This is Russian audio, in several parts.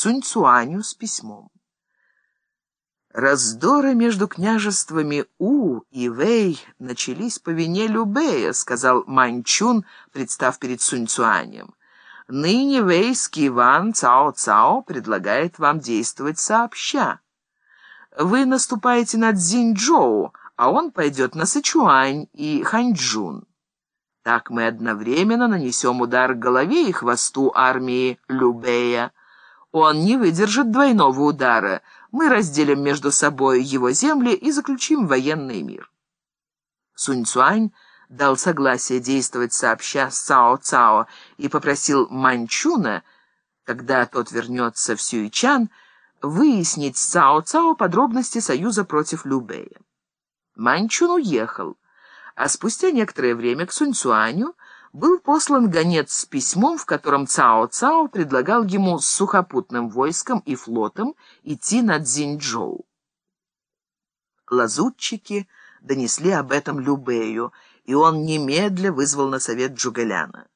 Сунь-Цуаню с письмом. «Раздоры между княжествами У и Вэй начались по вине Любея», — сказал Маньчун, представ перед Сунь-Цуанем. «Ныне вейский Иван Цао-Цао предлагает вам действовать сообща. Вы наступаете на Цзиньчжоу, а он пойдет на Сычуань и Ханьчжун. Так мы одновременно нанесем удар голове и хвосту армии Любея. Он не выдержит двойного удара. Мы разделим между собой его земли и заключим военный мир. Сунь Цуань дал согласие действовать сообща с Цао Цао и попросил Манчуна, когда тот вернется в Сюичан, выяснить с Цао Цао подробности союза против Любея. Манчун уехал, а спустя некоторое время к Сунь Цуаню был послан гонец с письмом, в котором Цао Цао предлагал ему с сухопутным войском и флотом идти на Цзиньчжоу. Лазутчики донесли об этом Любею, и он немедля вызвал на совет Джугаляна.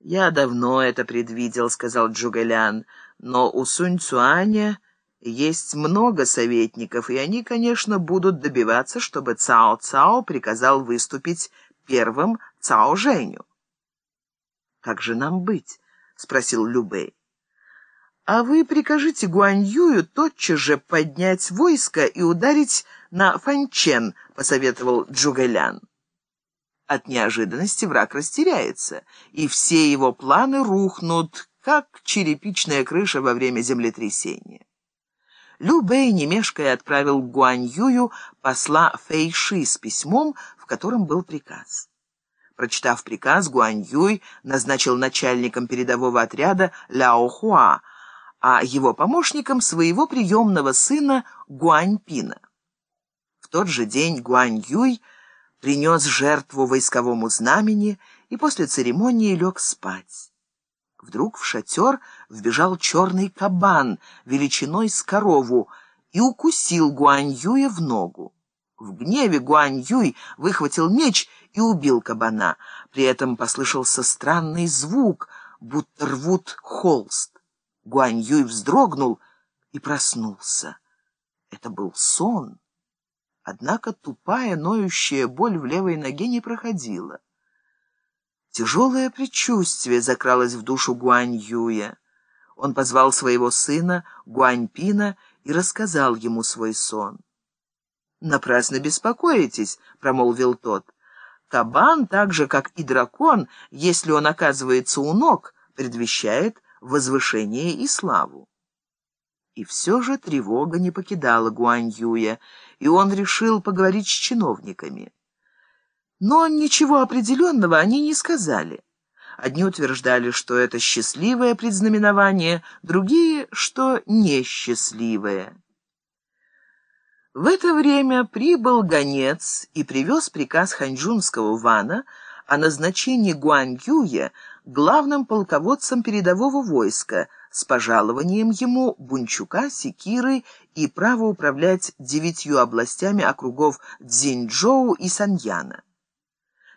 «Я давно это предвидел», — сказал Джугалян, — «но у Сунь Цуаня есть много советников, и они, конечно, будут добиваться, чтобы Цао Цао приказал выступить первым Цао Женю. «Как же нам быть?» — спросил Любэй. «А вы прикажите Гуаньюю тотчас же поднять войско и ударить на Фанчен», — посоветовал Джугэлян. От неожиданности враг растеряется, и все его планы рухнут, как черепичная крыша во время землетрясения. Лю Бэй, не отправил к Гуаньюю посла Фэйши с письмом, в котором был приказ. Прочитав приказ, Гуаньюй назначил начальником передового отряда Ляо Хуа, а его помощником своего приемного сына Гуаньпина. В тот же день Гуаньюй принес жертву войсковому знамени и после церемонии лег спать. Вдруг в шатер вбежал черный кабан величиной с корову и укусил Гуань-Юя в ногу. В гневе Гуань-Юй выхватил меч и убил кабана. При этом послышался странный звук, будто рвут холст. Гуань-Юй вздрогнул и проснулся. Это был сон. Однако тупая, ноющая боль в левой ноге не проходила. Тяжелое предчувствие закралось в душу Гуань Юя. Он позвал своего сына Гуань Пина и рассказал ему свой сон. «Напрасно беспокоитесь», — промолвил тот. «Кабан, так же, как и дракон, если он оказывается у ног, предвещает возвышение и славу». И все же тревога не покидала Гуань Юя, и он решил поговорить с чиновниками. Но ничего определенного они не сказали. Одни утверждали, что это счастливое предзнаменование, другие, что несчастливое. В это время прибыл гонец и привез приказ ханьчжунского вана о назначении Гуаньюя главным полководцем передового войска с пожалованием ему Бунчука, Секиры и право управлять девятью областями округов Цзиньчжоу и Саньяна.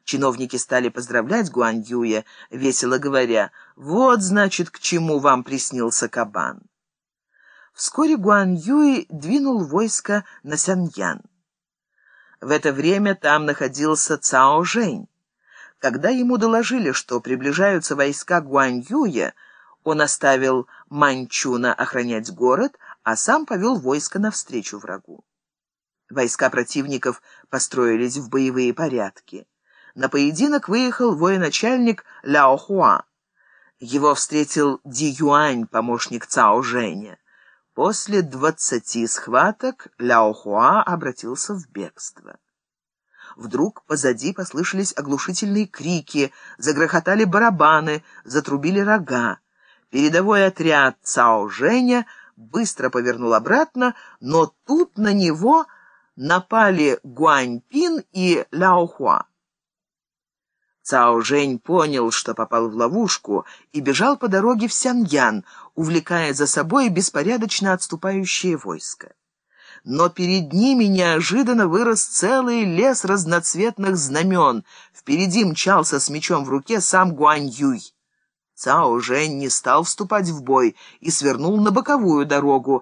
Чиновники стали поздравлять Гуань Юя, весело говоря, «Вот, значит, к чему вам приснился кабан». Вскоре Гуань Юй двинул войско на Сяньян. В это время там находился Цао Жень. Когда ему доложили, что приближаются войска Гуань Юя, он оставил Манчуна охранять город, а сам повел войско навстречу врагу. Войска противников построились в боевые порядки. На поединок выехал военачальник Ляо Хуа. Его встретил Ди Юань, помощник Цао Женя. После двадцати схваток Ляо Хуа обратился в бегство. Вдруг позади послышались оглушительные крики, загрохотали барабаны, затрубили рога. Передовой отряд Цао Женя быстро повернул обратно, но тут на него напали Гуань Пин и Ляо Хуа. Цао Жень понял, что попал в ловушку, и бежал по дороге в Сяньян, увлекая за собой беспорядочно отступающее войско. Но перед ними неожиданно вырос целый лес разноцветных знамен. Впереди мчался с мечом в руке сам Гуань Юй. Цао Жень не стал вступать в бой и свернул на боковую дорогу,